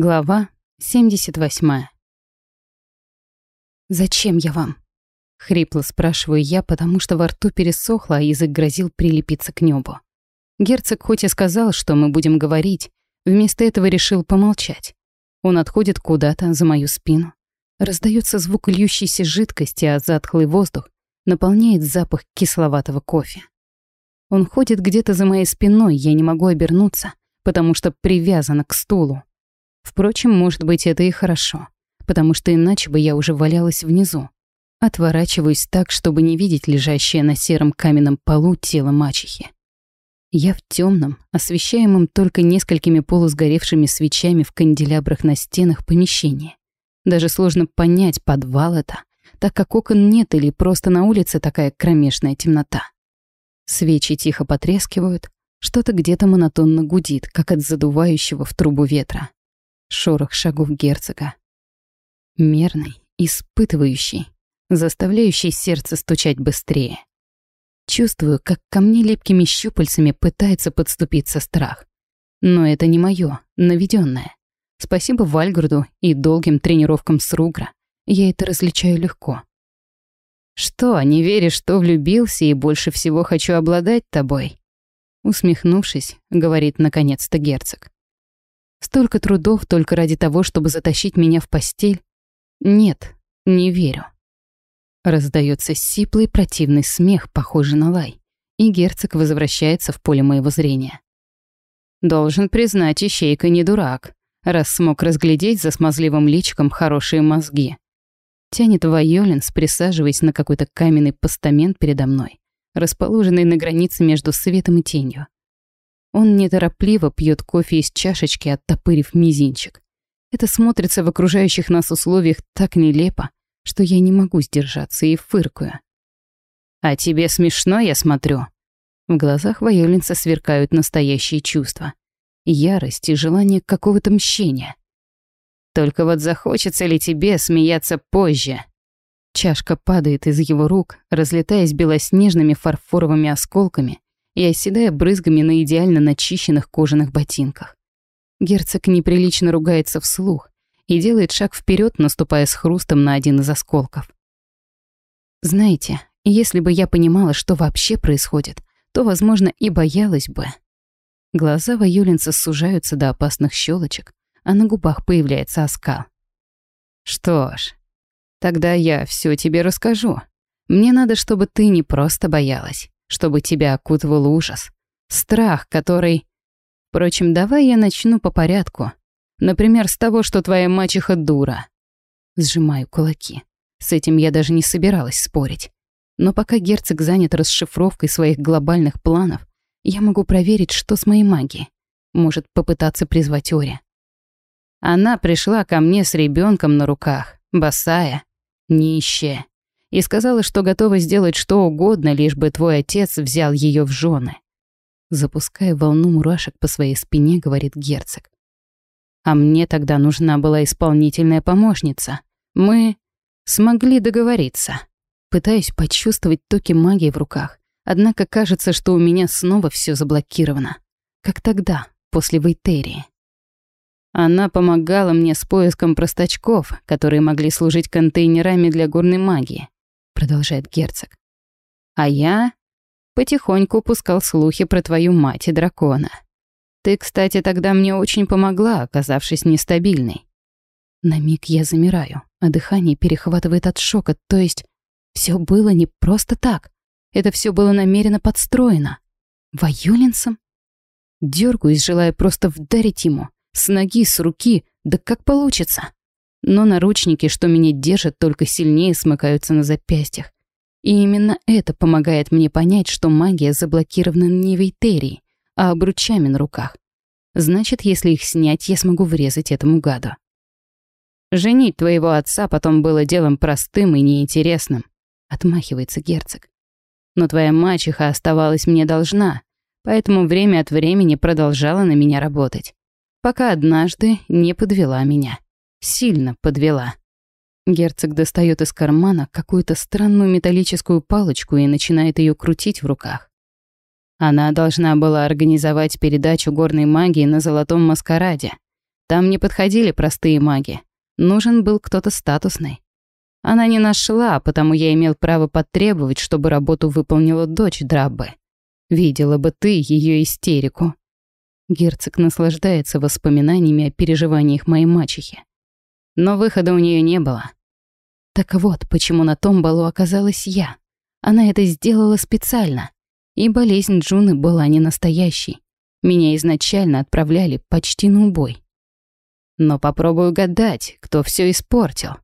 Глава 78. «Зачем я вам?» — хрипло спрашиваю я, потому что во рту пересохло, а язык грозил прилепиться к небу. Герцог хоть и сказал, что мы будем говорить, вместо этого решил помолчать. Он отходит куда-то за мою спину. Раздается звук льющейся жидкости, а затхлый воздух наполняет запах кисловатого кофе. Он ходит где-то за моей спиной, я не могу обернуться, потому что привязана к стулу. Впрочем, может быть, это и хорошо, потому что иначе бы я уже валялась внизу. Отворачиваюсь так, чтобы не видеть лежащее на сером каменном полу тело мачехи. Я в темном, освещаемом только несколькими полусгоревшими свечами в канделябрах на стенах помещении. Даже сложно понять, подвал это, так как окон нет или просто на улице такая кромешная темнота. Свечи тихо потрескивают, что-то где-то монотонно гудит, как от задувающего в трубу ветра. Шорох шагов герцога. Мерный, испытывающий, заставляющий сердце стучать быстрее. Чувствую, как ко мне липкими щупальцами пытается подступиться страх. Но это не моё, наведённое. Спасибо Вальгарду и долгим тренировкам с Ругра. Я это различаю легко. «Что, не веришь, что влюбился и больше всего хочу обладать тобой?» Усмехнувшись, говорит наконец-то герцог. Столько трудов только ради того, чтобы затащить меня в постель? Нет, не верю. Раздается сиплый противный смех, похожий на лай, и герцог возвращается в поле моего зрения. Должен признать, ищейка не дурак, раз смог разглядеть за смазливым личиком хорошие мозги. Тянет Вайолинс, присаживаясь на какой-то каменный постамент передо мной, расположенный на границе между светом и тенью. Он неторопливо пьет кофе из чашечки, оттопырив мизинчик. Это смотрится в окружающих нас условиях так нелепо, что я не могу сдержаться и фыркаю. «А тебе смешно, я смотрю?» В глазах Вайолинца сверкают настоящие чувства. Ярость и желание какого-то мщения. «Только вот захочется ли тебе смеяться позже?» Чашка падает из его рук, разлетаясь белоснежными фарфоровыми осколками и оседая брызгами на идеально начищенных кожаных ботинках. Герцог неприлично ругается вслух и делает шаг вперед, наступая с хрустом на один из осколков. Знаете, если бы я понимала, что вообще происходит, то, возможно, и боялась бы. Глаза Ваюлинца сужаются до опасных щелочек, а на губах появляется оскал. Что ж, тогда я все тебе расскажу. Мне надо, чтобы ты не просто боялась, чтобы тебя окутывал ужас. Страх, который... Впрочем, давай я начну по порядку. Например, с того, что твоя мачеха дура. Сжимаю кулаки. С этим я даже не собиралась спорить. Но пока герцог занят расшифровкой своих глобальных планов, я могу проверить, что с моей магией. Может попытаться призвать Ори. Она пришла ко мне с ребенком на руках, босая, нищая, и сказала, что готова сделать что угодно, лишь бы твой отец взял ее в жены. Запуская волну мурашек по своей спине, говорит герцог. А мне тогда нужна была исполнительная помощница. Мы смогли договориться. Пытаюсь почувствовать токи магии в руках, однако кажется, что у меня снова все заблокировано. Как тогда, после Вейтерии. Она помогала мне с поиском простачков, которые могли служить контейнерами для горной магии продолжает герцог. А я потихоньку пускал слухи про твою мать и дракона. Ты, кстати, тогда мне очень помогла, оказавшись нестабильной. На миг я замираю, а дыхание перехватывает от шока, то есть все было не просто так. Это все было намеренно подстроено. Ваюлинцем? Дёргаюсь, желая просто вдарить ему. С ноги, с руки, да как получится но наручники, что меня держат, только сильнее смыкаются на запястьях. И именно это помогает мне понять, что магия заблокирована не Вейтерией, а обручами на руках. Значит, если их снять, я смогу врезать этому гаду. «Женить твоего отца потом было делом простым и неинтересным», — отмахивается герцог. «Но твоя мачеха оставалась мне должна, поэтому время от времени продолжала на меня работать, пока однажды не подвела меня». Сильно подвела. Герцог достает из кармана какую-то странную металлическую палочку и начинает ее крутить в руках. Она должна была организовать передачу горной магии на Золотом Маскараде. Там не подходили простые маги. Нужен был кто-то статусный. Она не нашла, потому я имел право потребовать, чтобы работу выполнила дочь Драббы. Видела бы ты ее истерику. Герцог наслаждается воспоминаниями о переживаниях моей мачехи. Но выхода у нее не было. Так вот, почему на том балу оказалась я. Она это сделала специально. И болезнь Джуны была не настоящей. Меня изначально отправляли почти на убой. Но попробую гадать, кто все испортил.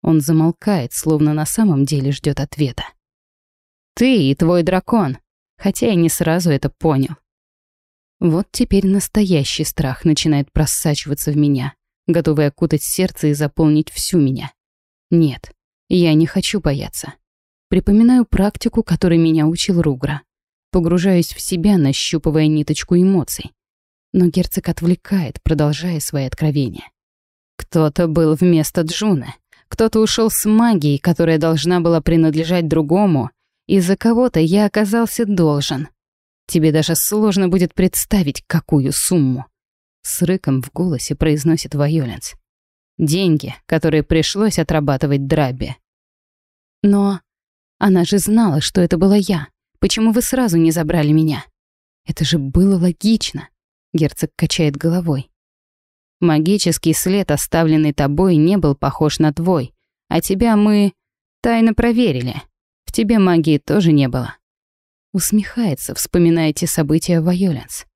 Он замолкает, словно на самом деле ждет ответа. Ты и твой дракон, хотя я не сразу это понял. Вот теперь настоящий страх начинает просачиваться в меня, готовый окутать сердце и заполнить всю меня. Нет, я не хочу бояться. Припоминаю практику, которой меня учил Ругра. Погружаюсь в себя, нащупывая ниточку эмоций но герцог отвлекает, продолжая свои откровения. Кто-то был вместо Джуны, кто-то ушел с магией, которая должна была принадлежать другому, и за кого-то я оказался должен. Тебе даже сложно будет представить, какую сумму. С рыком в голосе произносит Вайоленс. Деньги, которые пришлось отрабатывать Драбе. Но она же знала, что это была я. Почему вы сразу не забрали меня? Это же было логично. Герцог качает головой. Магический след, оставленный тобой, не был похож на твой, а тебя мы тайно проверили. В тебе магии тоже не было. Усмехается, вспоминая те события в Вайоленс.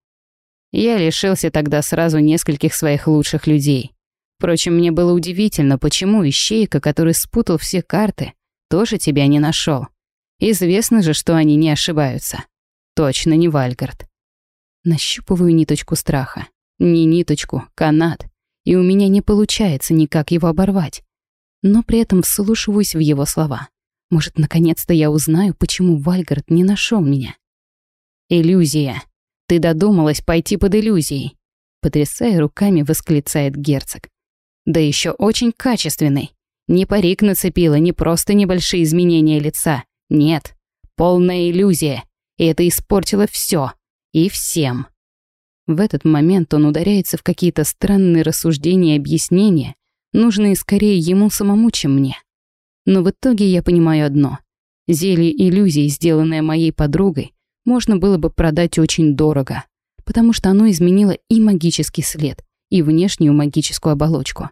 Я лишился тогда сразу нескольких своих лучших людей. Впрочем, мне было удивительно, почему ищейка, который спутал все карты, тоже тебя не нашел. Известно же, что они не ошибаются. Точно не Вальгард. Нащупываю ниточку страха. Не ниточку, канат. И у меня не получается никак его оборвать. Но при этом вслушиваюсь в его слова. Может, наконец-то я узнаю, почему Вальгард не нашел меня. «Иллюзия. Ты додумалась пойти под иллюзией», потрясая руками, восклицает герцог. «Да еще очень качественный. Не парик нацепила, не просто небольшие изменения лица. Нет, полная иллюзия. И это испортило все. И всем. В этот момент он ударяется в какие-то странные рассуждения и объяснения, нужные скорее ему самому, чем мне. Но в итоге я понимаю одно. Зелье иллюзий, сделанное моей подругой, можно было бы продать очень дорого, потому что оно изменило и магический след, и внешнюю магическую оболочку.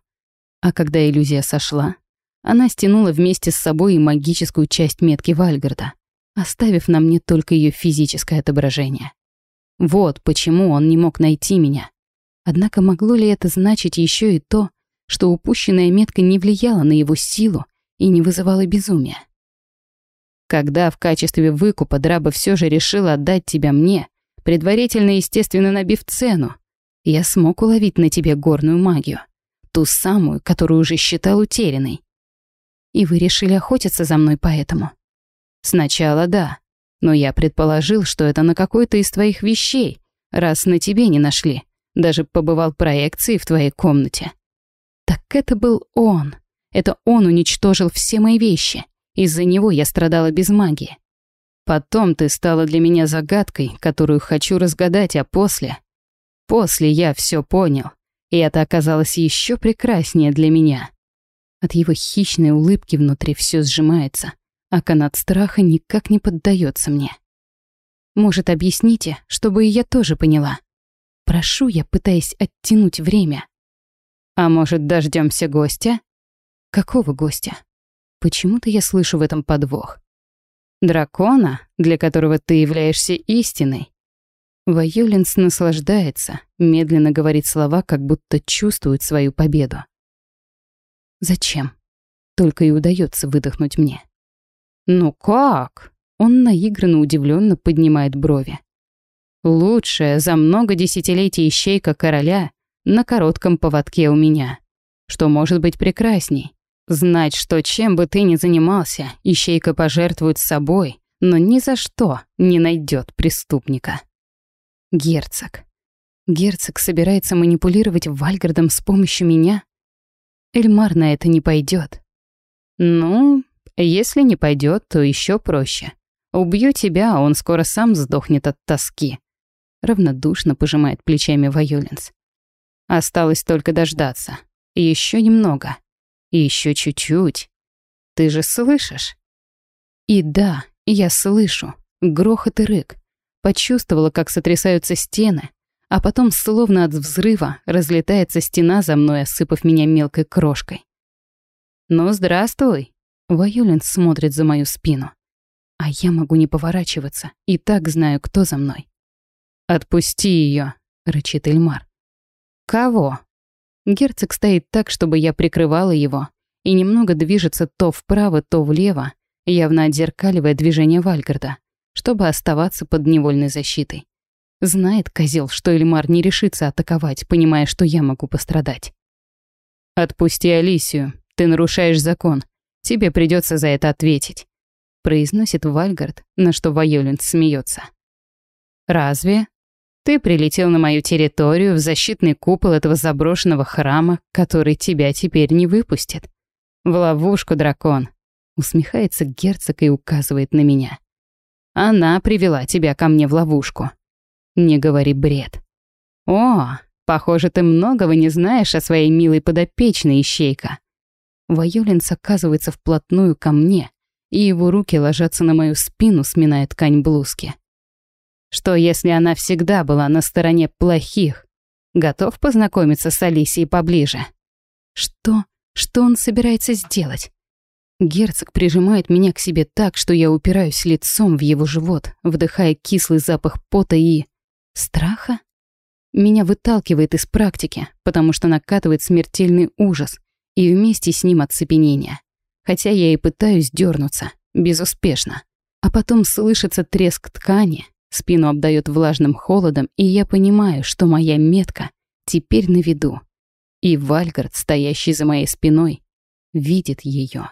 А когда иллюзия сошла, она стянула вместе с собой и магическую часть метки Вальгарда, оставив на мне только ее физическое отображение. Вот почему он не мог найти меня. Однако могло ли это значить еще и то, что упущенная метка не влияла на его силу и не вызывала безумия? Когда в качестве выкупа Драба все же решила отдать тебя мне, предварительно, естественно, набив цену, я смог уловить на тебе горную магию, ту самую, которую уже считал утерянной. И вы решили охотиться за мной поэтому? Сначала да, но я предположил, что это на какой-то из твоих вещей, раз на тебе не нашли. Даже побывал проекции в твоей комнате. Так это был он. Это он уничтожил все мои вещи. Из-за него я страдала без магии. Потом ты стала для меня загадкой, которую хочу разгадать, а после... После я все понял. И это оказалось еще прекраснее для меня. От его хищной улыбки внутри все сжимается а канат страха никак не поддается мне. Может, объясните, чтобы и я тоже поняла? Прошу я, пытаясь оттянуть время. А может, дождемся гостя? Какого гостя? Почему-то я слышу в этом подвох. Дракона, для которого ты являешься истиной. Вайолинс наслаждается, медленно говорит слова, как будто чувствует свою победу. Зачем? Только и удается выдохнуть мне. «Ну как?» Он наигранно удивленно поднимает брови. «Лучшая за много десятилетий ищейка короля на коротком поводке у меня. Что может быть прекрасней? Знать, что чем бы ты ни занимался, ищейка пожертвует собой, но ни за что не найдет преступника». Герцог. Герцог собирается манипулировать Вальгардом с помощью меня? Эльмар на это не пойдет. Ну, если не пойдет, то еще проще. Убью тебя, а он скоро сам сдохнет от тоски. Равнодушно пожимает плечами Вайоленс. Осталось только дождаться. Еще немного. Еще чуть-чуть. Ты же слышишь? И да, я слышу. Грохот и рык. Почувствовала, как сотрясаются стены, а потом, словно от взрыва, разлетается стена за мной, осыпав меня мелкой крошкой. «Ну, здравствуй!» Вайолин смотрит за мою спину. А я могу не поворачиваться, и так знаю, кто за мной. «Отпусти ее, рычит Эльмар. «Кого?» Герцог стоит так, чтобы я прикрывала его, и немного движется то вправо, то влево, явно отзеркаливая движение Вальгарда, чтобы оставаться под невольной защитой. Знает козел, что Эльмар не решится атаковать, понимая, что я могу пострадать. «Отпусти Алисию, ты нарушаешь закон. Тебе придется за это ответить», произносит Вальгард, на что Вайолин смеется. «Разве?» Ты прилетел на мою территорию, в защитный купол этого заброшенного храма, который тебя теперь не выпустит. В ловушку, дракон. Усмехается герцог и указывает на меня. Она привела тебя ко мне в ловушку. Не говори бред. О, похоже, ты многого не знаешь о своей милой подопечной, ищейка. Ваюлинс оказывается вплотную ко мне, и его руки ложатся на мою спину, сминая ткань блузки. Что если она всегда была на стороне плохих? Готов познакомиться с Алисией поближе? Что? Что он собирается сделать? Герцог прижимает меня к себе так, что я упираюсь лицом в его живот, вдыхая кислый запах пота и... страха? Меня выталкивает из практики, потому что накатывает смертельный ужас и вместе с ним оцепенение. Хотя я и пытаюсь дернуться, безуспешно. А потом слышится треск ткани, Спину обдает влажным холодом, и я понимаю, что моя метка теперь на виду. И Вальгард, стоящий за моей спиной, видит ее.